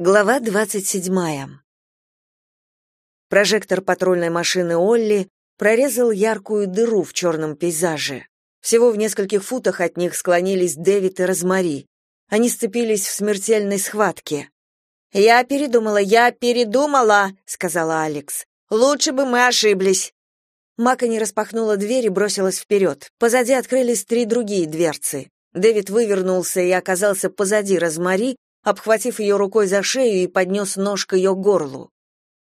Глава 27. Прожектор патрульной машины Олли прорезал яркую дыру в черном пейзаже. Всего в нескольких футах от них склонились Дэвид и Розмари. Они сцепились в смертельной схватке. «Я передумала, я передумала», — сказала Алекс. «Лучше бы мы ошиблись». Мака не распахнула дверь и бросилась вперед. Позади открылись три другие дверцы. Дэвид вывернулся и оказался позади Розмари, обхватив ее рукой за шею и поднес нож к ее горлу.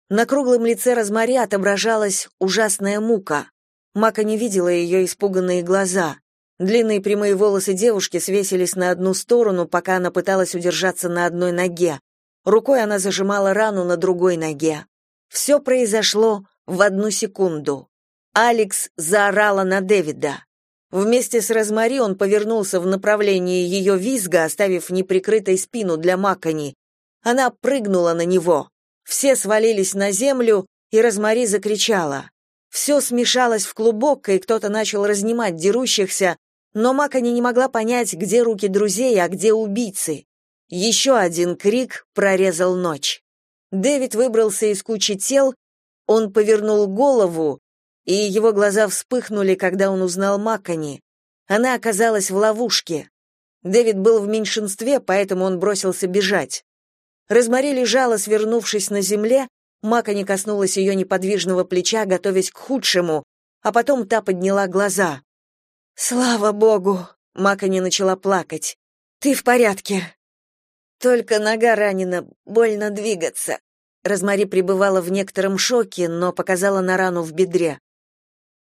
На круглом лице Розмари отображалась ужасная мука. Мака не видела ее испуганные глаза. Длинные прямые волосы девушки свесились на одну сторону, пока она пыталась удержаться на одной ноге. Рукой она зажимала рану на другой ноге. Все произошло в одну секунду. Алекс заорала на Дэвида. Вместе с Розмари он повернулся в направлении ее визга, оставив неприкрытой спину для Макони. Она прыгнула на него. Все свалились на землю, и Розмари закричала. Все смешалось в клубок, и кто-то начал разнимать дерущихся, но Макони не могла понять, где руки друзей, а где убийцы. Еще один крик прорезал ночь. Дэвид выбрался из кучи тел, он повернул голову, и его глаза вспыхнули, когда он узнал Маккани. Она оказалась в ловушке. Дэвид был в меньшинстве, поэтому он бросился бежать. Розмари лежала, свернувшись на земле, Маккани коснулась ее неподвижного плеча, готовясь к худшему, а потом та подняла глаза. «Слава богу!» — Маккани начала плакать. «Ты в порядке?» «Только нога ранена, больно двигаться». Розмари пребывала в некотором шоке, но показала на рану в бедре.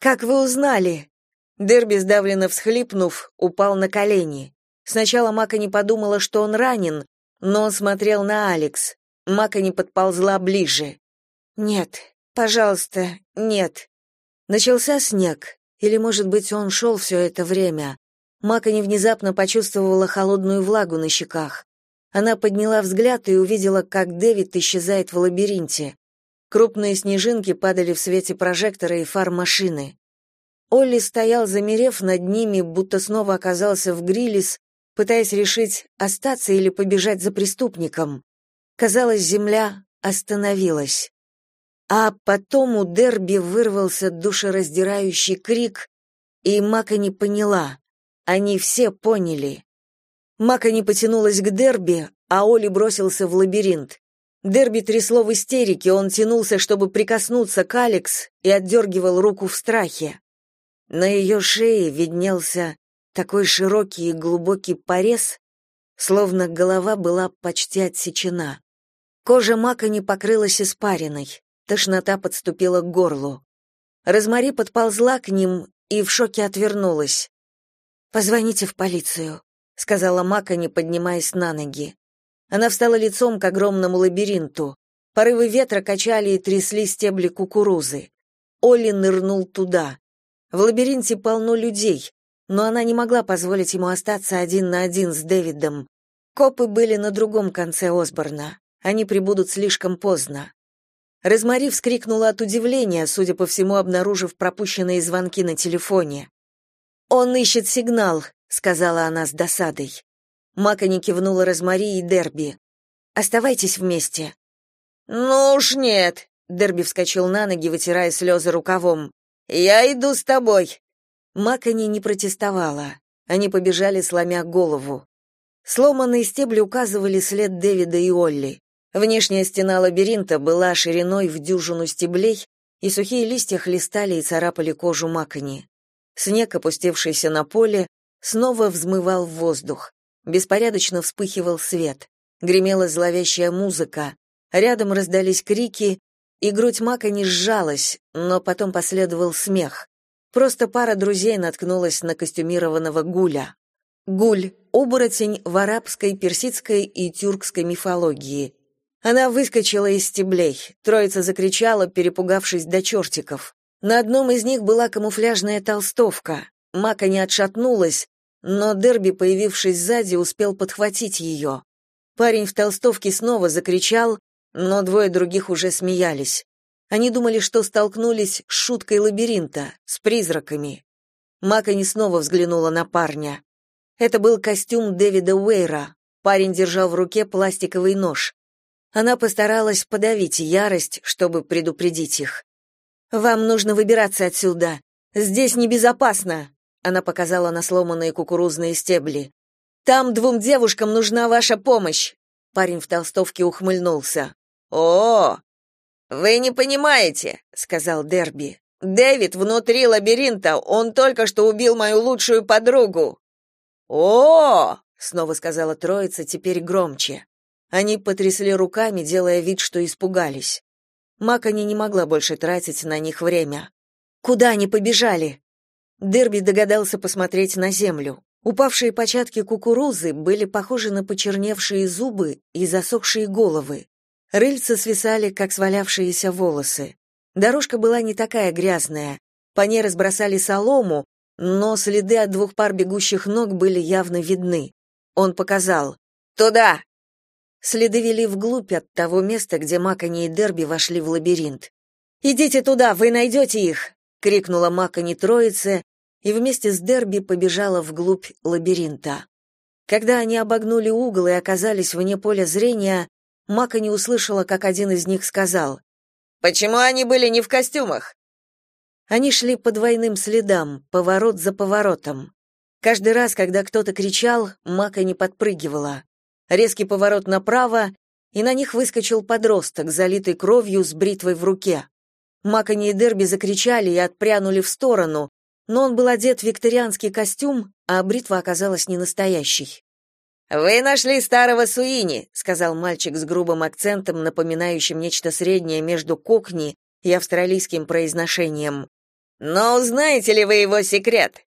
Как вы узнали? Дерби, сдавленно всхлипнув, упал на колени. Сначала Мака не подумала, что он ранен, но он смотрел на Алекс. Мака не подползла ближе. Нет, пожалуйста, нет. Начался снег, или, может быть, он шел все это время. Мака не внезапно почувствовала холодную влагу на щеках. Она подняла взгляд и увидела, как Дэвид исчезает в лабиринте. Крупные снежинки падали в свете прожектора и фар машины. Олли стоял, замерев над ними, будто снова оказался в Грилис, пытаясь решить, остаться или побежать за преступником. Казалось, земля остановилась. А потом у Дерби вырвался душераздирающий крик, и Мака не поняла. Они все поняли. Мака не потянулась к Дерби, а Оли бросился в лабиринт. Дерби трясло в истерике, он тянулся, чтобы прикоснуться к Алекс, и отдергивал руку в страхе. На ее шее виднелся такой широкий и глубокий порез, словно голова была почти отсечена. Кожа мака не покрылась испариной, тошнота подступила к горлу. Розмари подползла к ним и в шоке отвернулась. «Позвоните в полицию», — сказала Мака, поднимаясь на ноги. Она встала лицом к огромному лабиринту. Порывы ветра качали и трясли стебли кукурузы. Олли нырнул туда. В лабиринте полно людей, но она не могла позволить ему остаться один на один с Дэвидом. Копы были на другом конце Осборна. Они прибудут слишком поздно. Розмари вскрикнула от удивления, судя по всему, обнаружив пропущенные звонки на телефоне. «Он ищет сигнал», — сказала она с досадой. Макани кивнула Розмари и Дерби. «Оставайтесь вместе». «Ну уж нет», — Дерби вскочил на ноги, вытирая слезы рукавом. «Я иду с тобой». Макани не протестовала. Они побежали, сломя голову. Сломанные стебли указывали след Дэвида и Олли. Внешняя стена лабиринта была шириной в дюжину стеблей, и сухие листья хлестали и царапали кожу Макани. Снег, опустившийся на поле, снова взмывал в воздух. Беспорядочно вспыхивал свет. Гремела зловещая музыка. Рядом раздались крики, и грудь Мака не сжалась, но потом последовал смех. Просто пара друзей наткнулась на костюмированного гуля. Гуль — оборотень в арабской, персидской и тюркской мифологии. Она выскочила из стеблей. Троица закричала, перепугавшись до чертиков. На одном из них была камуфляжная толстовка. Мака не отшатнулась, но Дерби, появившись сзади, успел подхватить ее. Парень в толстовке снова закричал, но двое других уже смеялись. Они думали, что столкнулись с шуткой лабиринта, с призраками. Макани снова взглянула на парня. Это был костюм Дэвида Уэйра. Парень держал в руке пластиковый нож. Она постаралась подавить ярость, чтобы предупредить их. «Вам нужно выбираться отсюда. Здесь небезопасно», — она показала на сломанные кукурузные стебли. «Там двум девушкам нужна ваша помощь». Парень в толстовке ухмыльнулся. «О, вы не понимаете», — сказал Дерби. «Дэвид внутри лабиринта, он только что убил мою лучшую подругу». «О!» — снова сказала троица, теперь громче. Они потрясли руками, делая вид, что испугались. Макани не могла больше тратить на них время. «Куда они побежали?» Дерби догадался посмотреть на землю. Упавшие початки кукурузы были похожи на почерневшие зубы и засохшие головы. Рыльца свисали, как свалявшиеся волосы. Дорожка была не такая грязная. По ней разбросали солому, но следы от двух пар бегущих ног были явно видны. Он показал. «Туда!» Следы вели вглубь от того места, где Макани и Дерби вошли в лабиринт. «Идите туда, вы найдете их!» — крикнула Макани троице, и вместе с Дерби побежала вглубь лабиринта. Когда они обогнули угол и оказались вне поля зрения, Макани услышала, как один из них сказал «Почему они были не в костюмах?» Они шли по двойным следам, поворот за поворотом. Каждый раз, когда кто-то кричал, Мака не подпрыгивала резкий поворот направо, и на них выскочил подросток, залитый кровью с бритвой в руке. Макани и Дерби закричали и отпрянули в сторону, но он был одет в викторианский костюм, а бритва оказалась не настоящей. «Вы нашли старого Суини», — сказал мальчик с грубым акцентом, напоминающим нечто среднее между кокни и австралийским произношением. «Но узнаете ли вы его секрет?»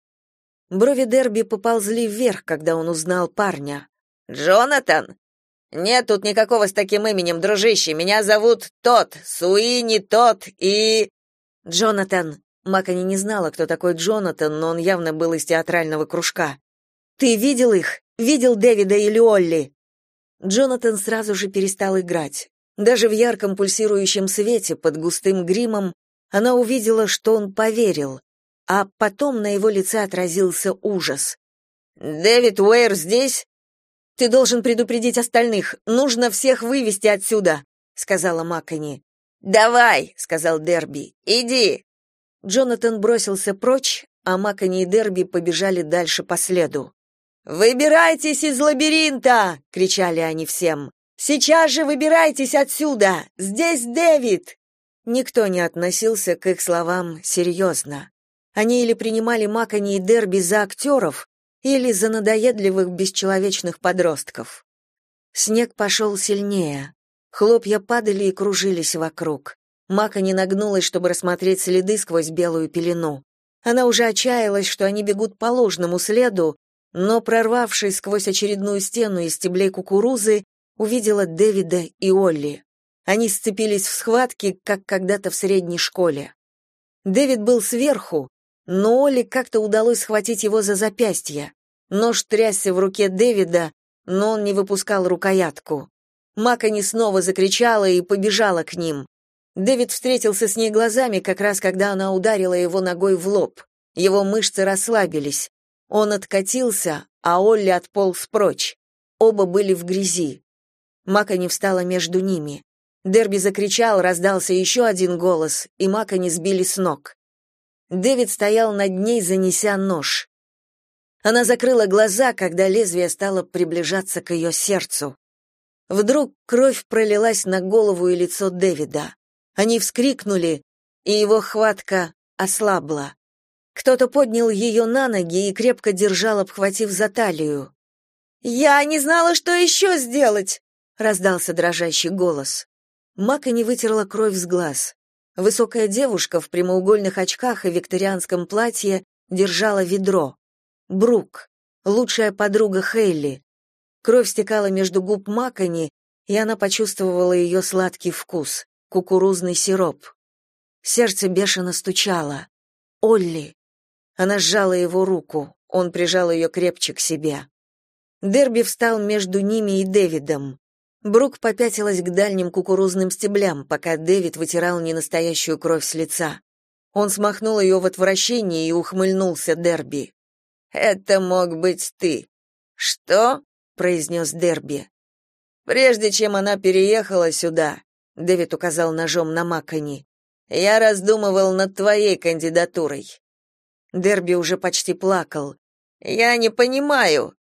Брови Дерби поползли вверх, когда он узнал парня. Джонатан? Нет тут никакого с таким именем, дружище. Меня зовут Тот, Суини Тот и Джонатан. Макани не знала, кто такой Джонатан, но он явно был из театрального кружка. Ты видел их? Видел Дэвида или Олли? Джонатан сразу же перестал играть. Даже в ярком пульсирующем свете под густым гримом она увидела, что он поверил, а потом на его лице отразился ужас. «Дэвид Уэйр здесь?» Ты должен предупредить остальных. Нужно всех вывести отсюда, сказала Маккани. Давай, сказал Дерби. Иди. Джонатан бросился прочь, а Маккани и Дерби побежали дальше по следу. Выбирайтесь из лабиринта, кричали они всем. Сейчас же выбирайтесь отсюда. Здесь Дэвид. Никто не относился к их словам серьезно. Они или принимали Маккани и Дерби за актеров, или за надоедливых бесчеловечных подростков. Снег пошел сильнее. Хлопья падали и кружились вокруг. Мака не нагнулась, чтобы рассмотреть следы сквозь белую пелену. Она уже отчаялась, что они бегут по ложному следу, но, прорвавшись сквозь очередную стену из стеблей кукурузы, увидела Дэвида и Олли. Они сцепились в схватке, как когда-то в средней школе. Дэвид был сверху, но Олли как-то удалось схватить его за запястье. Нож трясся в руке Дэвида, но он не выпускал рукоятку. Макани снова закричала и побежала к ним. Дэвид встретился с ней глазами, как раз когда она ударила его ногой в лоб. Его мышцы расслабились. Он откатился, а Олли отполз прочь. Оба были в грязи. Макани встала между ними. Дерби закричал, раздался еще один голос, и Макани сбили с ног. Дэвид стоял над ней, занеся нож. Она закрыла глаза, когда лезвие стало приближаться к ее сердцу. Вдруг кровь пролилась на голову и лицо Дэвида. Они вскрикнули, и его хватка ослабла. Кто-то поднял ее на ноги и крепко держал, обхватив за талию. «Я не знала, что еще сделать!» — раздался дрожащий голос. Мака не вытерла кровь с глаз. Высокая девушка в прямоугольных очках и викторианском платье держала ведро. Брук, лучшая подруга Хейли. Кровь стекала между губ Макани, и она почувствовала ее сладкий вкус кукурузный сироп. Сердце бешено стучало. Олли. Она сжала его руку. Он прижал ее крепче к себе. Дерби встал между ними и Дэвидом. Брук попятилась к дальним кукурузным стеблям, пока Дэвид вытирал ненастоящую кровь с лица. Он смахнул ее в отвращении и ухмыльнулся Дерби. «Это мог быть ты». «Что?» — произнес Дерби. Прежде чем она переехала сюда, Дэвид указал ножом на Макони. Я раздумывал над твоей кандидатурой. Дерби уже почти плакал. Я не понимаю.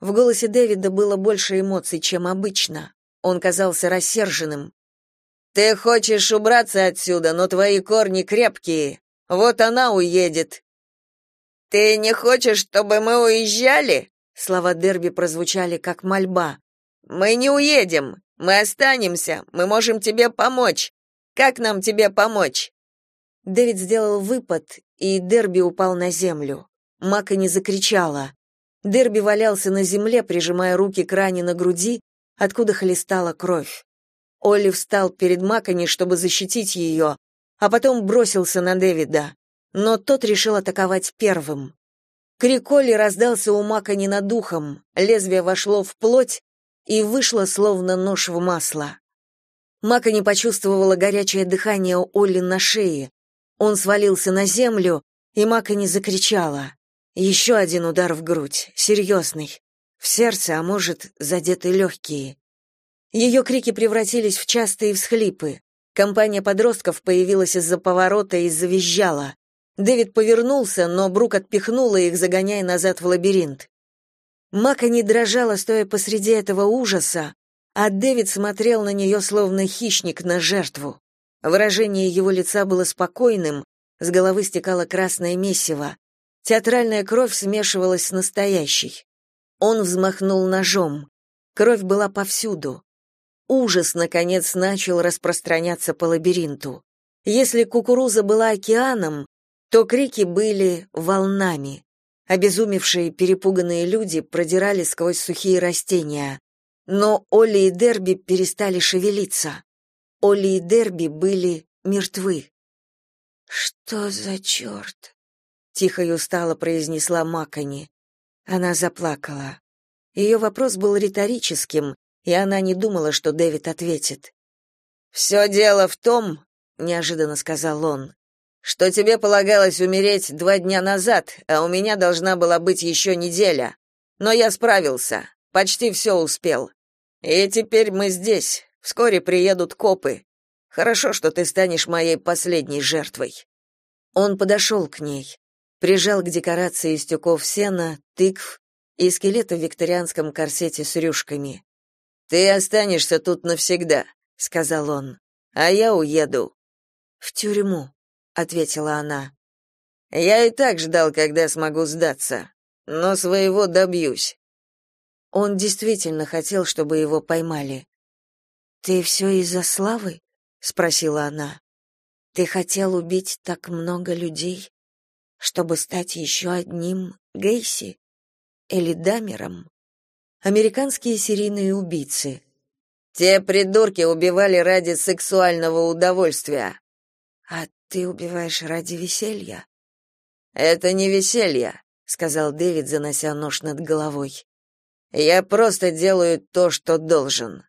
В голосе Дэвида было больше эмоций, чем обычно. Он казался рассерженным. Ты хочешь убраться отсюда, но твои корни крепкие. Вот она уедет. Ты не хочешь, чтобы мы уезжали? Слова Дерби прозвучали как мольба. Мы не уедем. Мы останемся. Мы можем тебе помочь. Как нам тебе помочь? Дэвид сделал выпад, и Дерби упал на землю. Мака не закричала. Дерби валялся на земле, прижимая руки к ране на груди, откуда хлестала кровь. Олли встал перед Макони, чтобы защитить ее, а потом бросился на Дэвида. Но тот решил атаковать первым. Крик Олли раздался у Макони над духом, лезвие вошло в плоть и вышло словно нож в масло. Макони почувствовала горячее дыхание Олли на шее. Он свалился на землю, и Макони закричала. Еще один удар в грудь, серьезный. В сердце, а может, задеты легкие. Ее крики превратились в частые всхлипы. Компания подростков появилась из-за поворота и завизжала. Дэвид повернулся, но Брук отпихнула их, загоняя назад в лабиринт. Мака не дрожала, стоя посреди этого ужаса, а Дэвид смотрел на нее словно хищник на жертву. Выражение его лица было спокойным, с головы стекало красное месиво. Театральная кровь смешивалась с настоящей. Он взмахнул ножом. Кровь была повсюду. Ужас, наконец, начал распространяться по лабиринту. Если кукуруза была океаном, то крики были волнами. Обезумевшие, перепуганные люди продирали сквозь сухие растения. Но Олли и Дерби перестали шевелиться. Олли и Дерби были мертвы. «Что за черт?» — тихо и устало произнесла Макони. Она заплакала. Ее вопрос был риторическим, и она не думала, что Дэвид ответит. «Все дело в том, — неожиданно сказал он, — что тебе полагалось умереть два дня назад, а у меня должна была быть еще неделя. Но я справился, почти все успел. И теперь мы здесь, вскоре приедут копы. Хорошо, что ты станешь моей последней жертвой». Он подошел к ней, прижал к декорации из тюков сена, тыкв и скелета в викторианском корсете с рюшками. Ты останешься тут навсегда, сказал он. А я уеду. В тюрьму, ответила она. Я и так ждал, когда смогу сдаться, но своего добьюсь. Он действительно хотел, чтобы его поймали. Ты все из-за славы? спросила она. Ты хотел убить так много людей, чтобы стать еще одним Гейси или Дамером? американские серийные убийцы. Те придурки убивали ради сексуального удовольствия. А ты убиваешь ради веселья? Это не веселье, сказал Дэвид, занося нож над головой. Я просто делаю то, что должен.